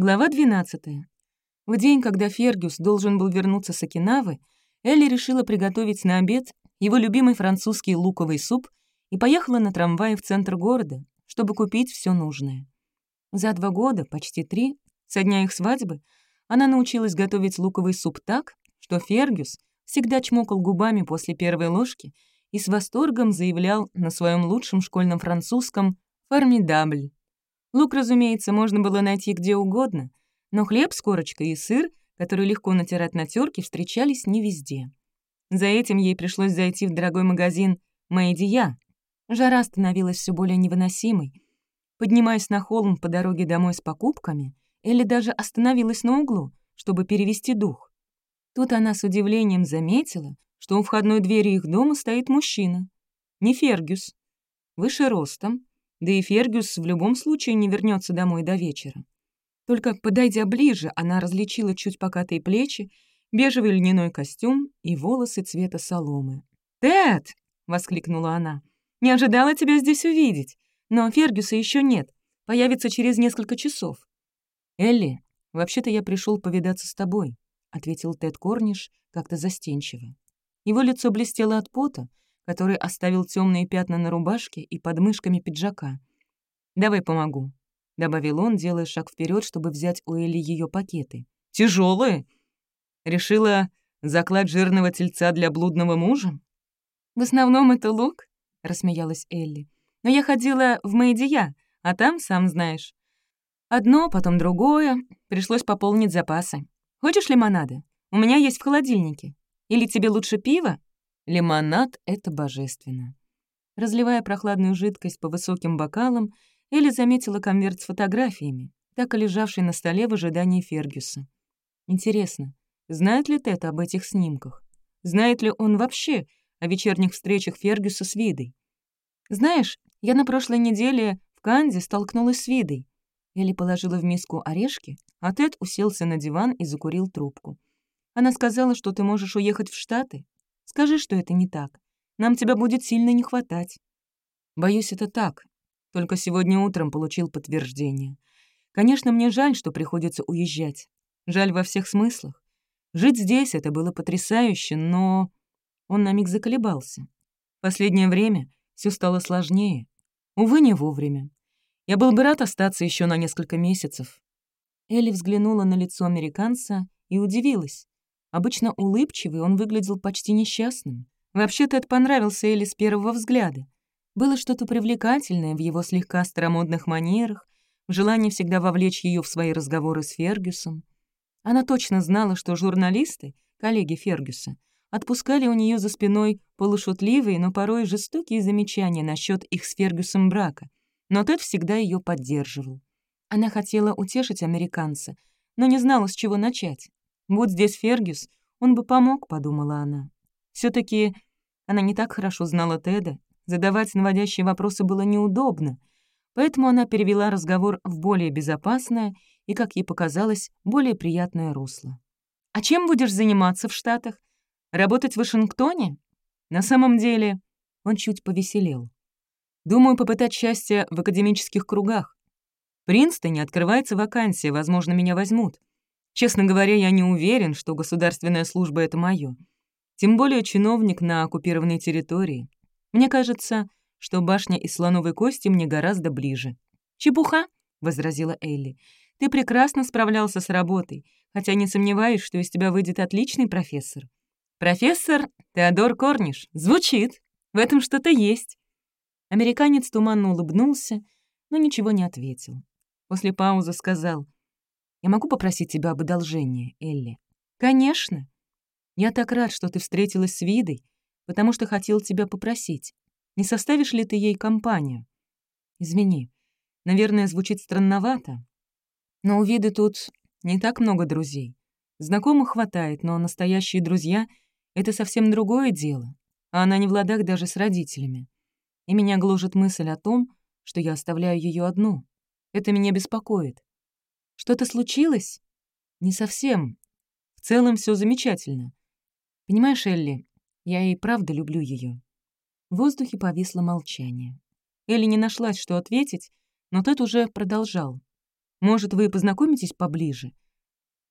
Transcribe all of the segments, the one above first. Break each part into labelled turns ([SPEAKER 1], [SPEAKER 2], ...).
[SPEAKER 1] Глава 12. В день, когда Фергюс должен был вернуться с Окинавы, Элли решила приготовить на обед его любимый французский луковый суп и поехала на трамвае в центр города, чтобы купить все нужное. За два года, почти три, со дня их свадьбы, она научилась готовить луковый суп так, что Фергюс всегда чмокал губами после первой ложки и с восторгом заявлял на своем лучшем школьном французском «формидабль». Лук, разумеется, можно было найти где угодно, но хлеб с корочкой и сыр, который легко натирать на терке, встречались не везде. За этим ей пришлось зайти в дорогой магазин «Мэйдия». Жара становилась все более невыносимой. Поднимаясь на холм по дороге домой с покупками, Элли даже остановилась на углу, чтобы перевести дух. Тут она с удивлением заметила, что у входной двери их дома стоит мужчина. Не Фергюс. Выше ростом, да и Фергюс в любом случае не вернется домой до вечера. Только подойдя ближе, она различила чуть покатые плечи, бежевый льняной костюм и волосы цвета соломы. «Тед!» — воскликнула она. «Не ожидала тебя здесь увидеть. Но Фергюса еще нет. Появится через несколько часов». «Элли, вообще-то я пришел повидаться с тобой», — ответил Тед Корниш как-то застенчиво. Его лицо блестело от пота, который оставил темные пятна на рубашке и подмышками пиджака. «Давай помогу», — добавил он, делая шаг вперед, чтобы взять у Элли ее пакеты. Тяжелые. Решила заклад жирного тельца для блудного мужа? «В основном это лук», — рассмеялась Элли. «Но я ходила в Мэйдия, а там, сам знаешь. Одно, потом другое. Пришлось пополнить запасы. Хочешь лимонада? У меня есть в холодильнике. Или тебе лучше пиво?» Лимонад — это божественно. Разливая прохладную жидкость по высоким бокалам, Элли заметила конверт с фотографиями, так и лежавший на столе в ожидании Фергюса. Интересно, знает ли Тед об этих снимках? Знает ли он вообще о вечерних встречах Фергюса с Видой? «Знаешь, я на прошлой неделе в Канде столкнулась с Видой». Элли положила в миску орешки, а Тед уселся на диван и закурил трубку. Она сказала, что ты можешь уехать в Штаты, Скажи, что это не так. Нам тебя будет сильно не хватать». «Боюсь, это так. Только сегодня утром получил подтверждение. Конечно, мне жаль, что приходится уезжать. Жаль во всех смыслах. Жить здесь — это было потрясающе, но...» Он на миг заколебался. Последнее время все стало сложнее. Увы, не вовремя. Я был бы рад остаться еще на несколько месяцев. Элли взглянула на лицо американца и удивилась. Обычно улыбчивый, он выглядел почти несчастным. Вообще-то это понравился Элли с первого взгляда. Было что-то привлекательное в его слегка старомодных манерах, в желании всегда вовлечь ее в свои разговоры с Фергюсом. Она точно знала, что журналисты, коллеги Фергюса, отпускали у нее за спиной полушутливые, но порой жестокие замечания насчет их с Фергюсом брака, но тот всегда ее поддерживал. Она хотела утешить американца, но не знала, с чего начать. «Будь здесь Фергюс, он бы помог», — подумала она. все таки она не так хорошо знала Теда, задавать наводящие вопросы было неудобно, поэтому она перевела разговор в более безопасное и, как ей показалось, более приятное русло. «А чем будешь заниматься в Штатах? Работать в Вашингтоне?» На самом деле он чуть повеселел. «Думаю, попытать счастье в академических кругах. В Принстоне открывается вакансия, возможно, меня возьмут. Честно говоря, я не уверен, что государственная служба — это моё. Тем более чиновник на оккупированной территории. Мне кажется, что башня из слоновой кости мне гораздо ближе. «Чепуха», — возразила Элли. «Ты прекрасно справлялся с работой, хотя не сомневаюсь, что из тебя выйдет отличный профессор». «Профессор Теодор Корниш. Звучит. В этом что-то есть». Американец туманно улыбнулся, но ничего не ответил. После паузы сказал — я могу попросить тебя об одолжении, Элли?» «Конечно. Я так рад, что ты встретилась с Видой, потому что хотел тебя попросить. Не составишь ли ты ей компанию?» «Извини, наверное, звучит странновато, но у Виды тут не так много друзей. Знакомых хватает, но настоящие друзья — это совсем другое дело, а она не в ладах даже с родителями. И меня гложет мысль о том, что я оставляю ее одну. Это меня беспокоит. Что-то случилось? Не совсем. В целом все замечательно. Понимаешь, Элли, я и правда люблю ее. В воздухе повисло молчание. Элли не нашлась, что ответить, но тот уже продолжал. Может, вы познакомитесь поближе?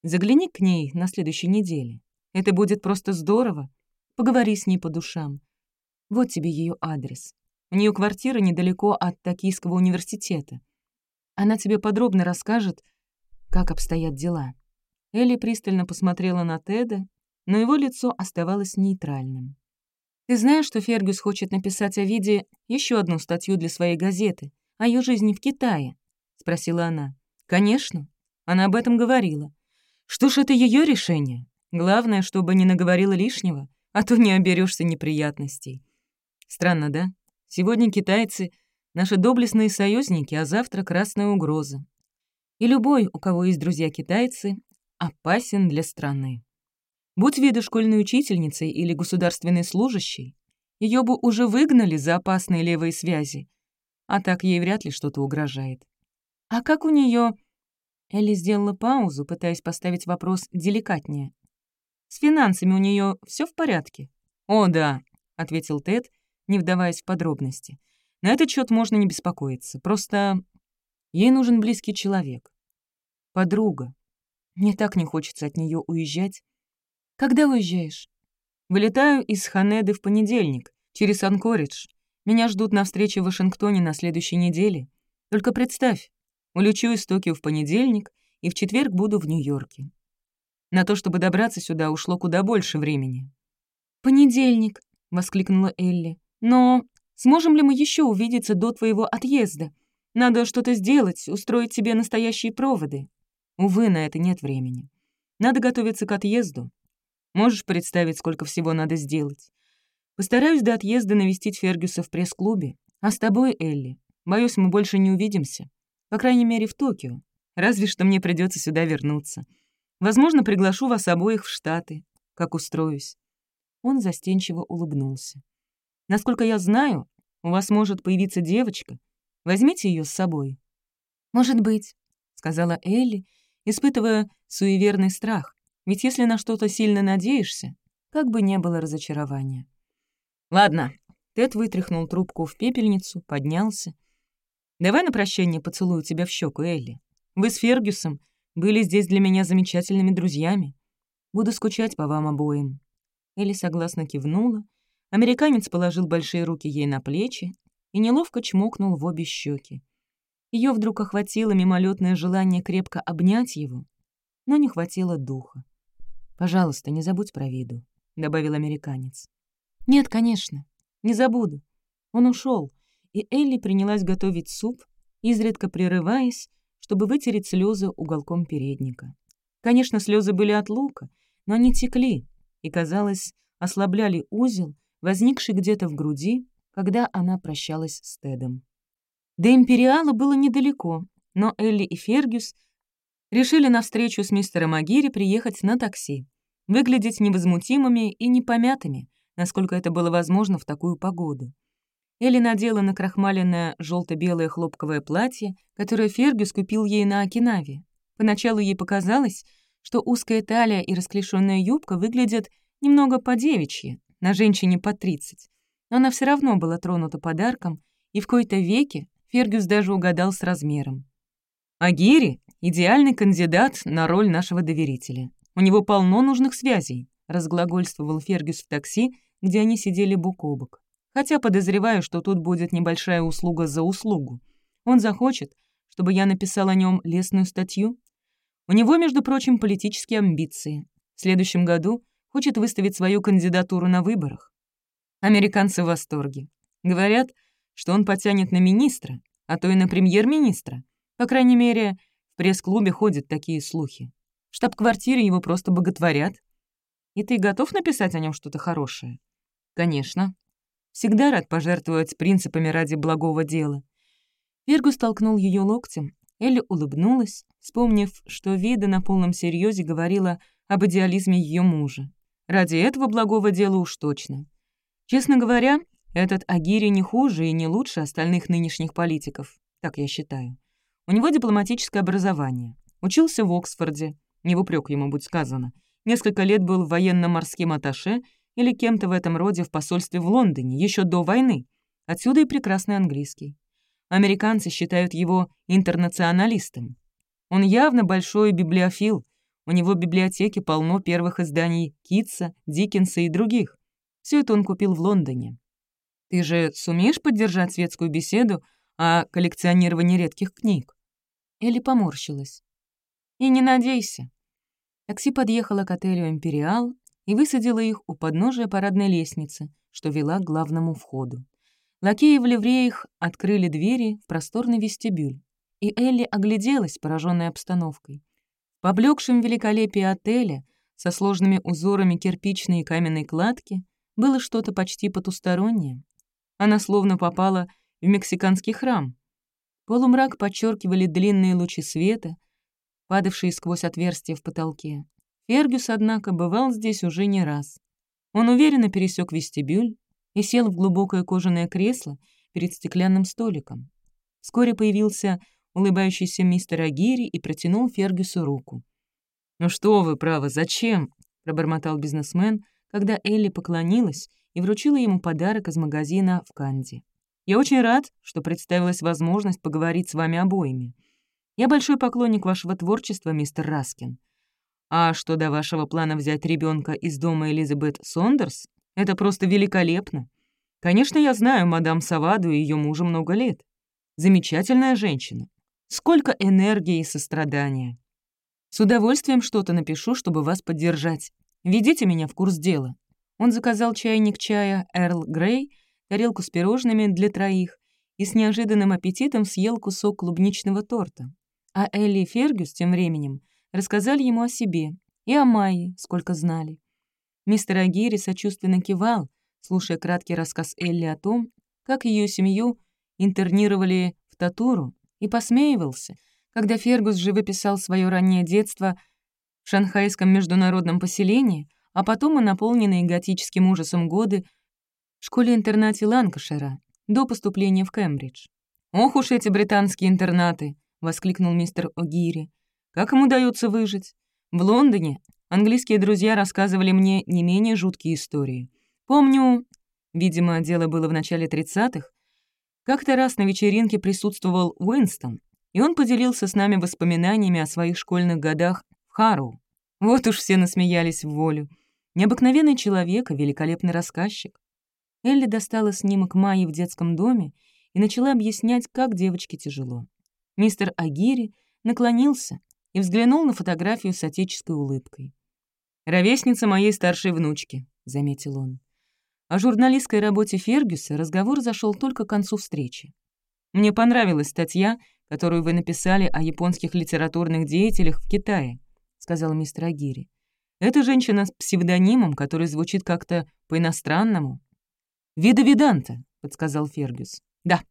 [SPEAKER 1] Загляни к ней на следующей неделе. Это будет просто здорово. Поговори с ней по душам. Вот тебе ее адрес. У нее квартира недалеко от Токийского университета. Она тебе подробно расскажет, как обстоят дела». Элли пристально посмотрела на Теда, но его лицо оставалось нейтральным. «Ты знаешь, что Фергюс хочет написать о виде еще одну статью для своей газеты, о ее жизни в Китае?» — спросила она. «Конечно. Она об этом говорила. Что ж, это ее решение. Главное, чтобы не наговорила лишнего, а то не оберешься неприятностей. Странно, да? Сегодня китайцы — наши доблестные союзники, а завтра — красная угроза. И любой, у кого есть друзья-китайцы, опасен для страны. Будь вида школьной учительницей или государственной служащей, ее бы уже выгнали за опасные левые связи, а так ей вряд ли что-то угрожает. А как у нее? Элли сделала паузу, пытаясь поставить вопрос деликатнее. «С финансами у нее все в порядке?» «О, да», — ответил Тед, не вдаваясь в подробности. «На этот счет можно не беспокоиться. Просто ей нужен близкий человек. Подруга. Мне так не хочется от нее уезжать. «Когда уезжаешь?» «Вылетаю из Ханеды в понедельник, через Анкоридж. Меня ждут на встрече в Вашингтоне на следующей неделе. Только представь, улечу из Токио в понедельник и в четверг буду в Нью-Йорке. На то, чтобы добраться сюда, ушло куда больше времени». «Понедельник», — воскликнула Элли. «Но сможем ли мы еще увидеться до твоего отъезда? Надо что-то сделать, устроить тебе настоящие проводы». Увы, на это нет времени. Надо готовиться к отъезду, Можешь представить, сколько всего надо сделать? Постараюсь до отъезда навестить Фергюса в пресс-клубе. А с тобой, Элли, боюсь, мы больше не увидимся. По крайней мере, в Токио. Разве что мне придется сюда вернуться. Возможно, приглашу вас обоих в Штаты, как устроюсь». Он застенчиво улыбнулся. «Насколько я знаю, у вас может появиться девочка. Возьмите ее с собой». «Может быть», — сказала Элли, испытывая суеверный страх, ведь если на что-то сильно надеешься, как бы не было разочарования. Ладно, Тед вытряхнул трубку в пепельницу, поднялся. «Давай на прощание поцелую тебя в щеку, Элли. Вы с Фергюсом были здесь для меня замечательными друзьями. Буду скучать по вам обоим». Элли согласно кивнула. Американец положил большие руки ей на плечи и неловко чмокнул в обе щеки. Ее вдруг охватило мимолетное желание крепко обнять его, но не хватило духа. «Пожалуйста, не забудь про виду», — добавил американец. «Нет, конечно, не забуду». Он ушел, и Элли принялась готовить суп, изредка прерываясь, чтобы вытереть слезы уголком передника. Конечно, слезы были от лука, но они текли и, казалось, ослабляли узел, возникший где-то в груди, когда она прощалась с Тедом. До Империала было недалеко, но Элли и Фергюс решили на встречу с мистером Агири приехать на такси, выглядеть невозмутимыми и непомятыми, насколько это было возможно в такую погоду. Элли надела на крахмаленное желто белое хлопковое платье, которое Фергюс купил ей на Окинаве. Поначалу ей показалось, что узкая талия и расклешенная юбка выглядят немного по-девичьи, на женщине по 30. Но она все равно была тронута подарком, и в кои-то веке Фергюс даже угадал с размером. Агири — идеальный кандидат на роль нашего доверителя. У него полно нужных связей», — разглагольствовал Фергюс в такси, где они сидели бок о бок. «Хотя подозреваю, что тут будет небольшая услуга за услугу. Он захочет, чтобы я написал о нем лестную статью. У него, между прочим, политические амбиции. В следующем году хочет выставить свою кандидатуру на выборах. Американцы в восторге. Говорят, что он потянет на министра, а то и на премьер-министра. По крайней мере, в пресс-клубе ходят такие слухи. В штаб-квартире его просто боготворят. И ты готов написать о нем что-то хорошее? Конечно. Всегда рад пожертвовать принципами ради благого дела. Вергус толкнул ее локтем. Элли улыбнулась, вспомнив, что Вида на полном серьезе говорила об идеализме ее мужа. Ради этого благого дела уж точно. Честно говоря, этот Агири не хуже и не лучше остальных нынешних политиков, так я считаю. У него дипломатическое образование. Учился в Оксфорде. Не в упрек ему будь сказано. Несколько лет был военно-морским атташе или кем-то в этом роде в посольстве в Лондоне, еще до войны. Отсюда и прекрасный английский. Американцы считают его интернационалистом. Он явно большой библиофил. У него в библиотеке полно первых изданий Китса, Диккенса и других. Все это он купил в Лондоне. Ты же сумеешь поддержать светскую беседу о коллекционировании редких книг?» Элли поморщилась. «И не надейся». Такси подъехало к отелю «Империал» и высадило их у подножия парадной лестницы, что вела к главному входу. Лакеи в ливреях открыли двери в просторный вестибюль, и Элли огляделась, пораженной обстановкой. В поблекшем великолепии отеля со сложными узорами кирпичной и каменной кладки было что-то почти потустороннее. Она словно попала в мексиканский храм. Полумрак подчеркивали длинные лучи света, падавшие сквозь отверстия в потолке. Фергюс, однако, бывал здесь уже не раз. Он уверенно пересек вестибюль и сел в глубокое кожаное кресло перед стеклянным столиком. Вскоре появился улыбающийся мистер Агири и протянул Фергюсу руку. «Ну что вы, право, зачем?» — пробормотал бизнесмен, когда Элли поклонилась и вручила ему подарок из магазина в Канди. «Я очень рад, что представилась возможность поговорить с вами обоими. Я большой поклонник вашего творчества, мистер Раскин. А что до вашего плана взять ребенка из дома Элизабет Сондерс, это просто великолепно. Конечно, я знаю мадам Саваду и ее мужа много лет. Замечательная женщина. Сколько энергии и сострадания. С удовольствием что-то напишу, чтобы вас поддержать. Ведите меня в курс дела. Он заказал чайник чая «Эрл Грей», тарелку с пирожными для троих и с неожиданным аппетитом съел кусок клубничного торта. А Элли и Фергюс тем временем рассказали ему о себе и о Майе, сколько знали. Мистер Агири сочувственно кивал, слушая краткий рассказ Элли о том, как ее семью интернировали в Татуру, и посмеивался, когда Фергус живописал свое раннее детство шанхайском международном поселении, а потом и наполненные готическим ужасом годы в школе-интернате Ланкашера до поступления в Кембридж. «Ох уж эти британские интернаты!» — воскликнул мистер О'Гири. «Как им удается выжить? В Лондоне английские друзья рассказывали мне не менее жуткие истории. Помню, видимо, дело было в начале 30-х, как-то раз на вечеринке присутствовал Уинстон, и он поделился с нами воспоминаниями о своих школьных годах в Харроу. Вот уж все насмеялись в волю. Необыкновенный человек и великолепный рассказчик. Элли достала снимок Майи в детском доме и начала объяснять, как девочке тяжело. Мистер Агири наклонился и взглянул на фотографию с отеческой улыбкой. «Ровесница моей старшей внучки», — заметил он. О журналистской работе Фергюса разговор зашел только к концу встречи. «Мне понравилась статья, которую вы написали о японских литературных деятелях в Китае», — сказал мистер Агири. Это женщина с псевдонимом, который звучит как-то по-иностранному. «Вида Виданта», — подсказал Фергюс. «Да,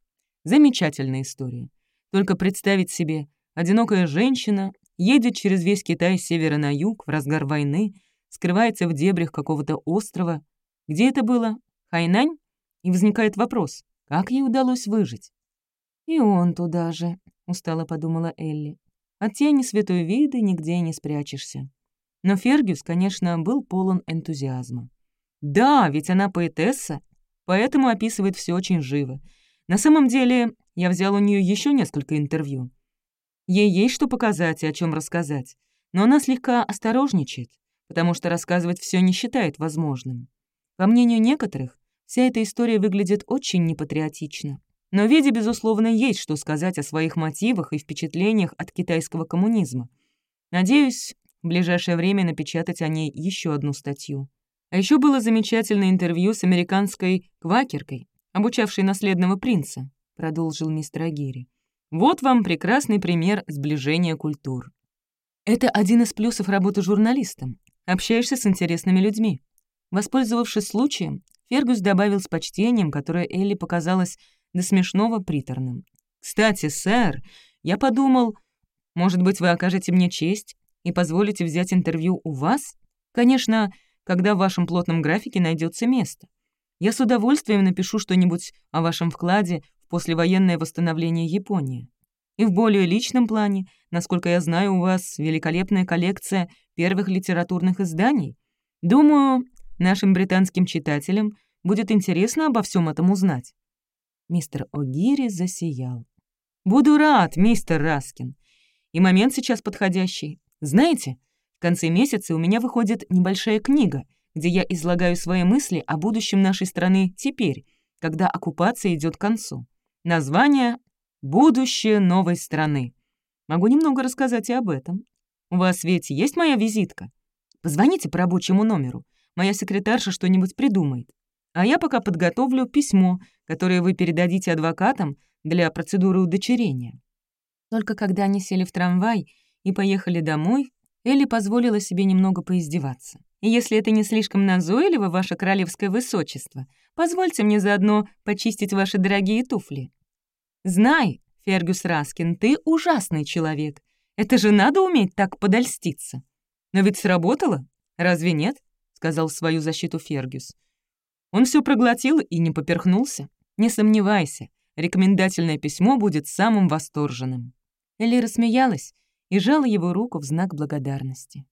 [SPEAKER 1] замечательная история. Только представить себе, одинокая женщина едет через весь Китай с севера на юг в разгар войны, скрывается в дебрях какого-то острова. Где это было? Хайнань? И возникает вопрос, как ей удалось выжить? «И он туда же», — устало подумала Элли. «От тени святой виды нигде не спрячешься». Но Фергюс, конечно, был полон энтузиазма. «Да, ведь она поэтесса, поэтому описывает все очень живо. На самом деле, я взял у нее еще несколько интервью. Ей есть что показать и о чем рассказать, но она слегка осторожничает, потому что рассказывать все не считает возможным. По мнению некоторых, вся эта история выглядит очень непатриотично. Но Веде, безусловно, есть что сказать о своих мотивах и впечатлениях от китайского коммунизма. Надеюсь, в ближайшее время напечатать о ней еще одну статью. А еще было замечательное интервью с американской квакеркой, обучавшей наследного принца, продолжил мистер Агири. Вот вам прекрасный пример сближения культур. Это один из плюсов работы журналистом. Общаешься с интересными людьми. Воспользовавшись случаем, Фергус добавил с почтением, которое Элли показалось до смешного приторным. «Кстати, сэр, я подумал, может быть, вы окажете мне честь и позволите взять интервью у вас? Конечно, когда в вашем плотном графике найдется место. Я с удовольствием напишу что-нибудь о вашем вкладе в послевоенное восстановление Японии. И в более личном плане, насколько я знаю, у вас великолепная коллекция первых литературных изданий. Думаю, нашим британским читателям будет интересно обо всем этом узнать». Мистер О'Гири засиял. «Буду рад, мистер Раскин. И момент сейчас подходящий. Знаете, в конце месяца у меня выходит небольшая книга, где я излагаю свои мысли о будущем нашей страны теперь, когда оккупация идет к концу. Название «Будущее новой страны». Могу немного рассказать и об этом. У вас ведь есть моя визитка? Позвоните по рабочему номеру. Моя секретарша что-нибудь придумает. А я пока подготовлю письмо, которое вы передадите адвокатам для процедуры удочерения». Только когда они сели в трамвай и поехали домой, Элли позволила себе немного поиздеваться. И если это не слишком назойливо, ваше королевское высочество, позвольте мне заодно почистить ваши дорогие туфли. Знай, Фергюс Раскин, ты ужасный человек. Это же надо уметь так подольститься. Но ведь сработало, разве нет? сказал в свою защиту Фергюс. Он все проглотил и не поперхнулся. Не сомневайся, рекомендательное письмо будет самым восторженным. Элли рассмеялась и жала его руку в знак благодарности.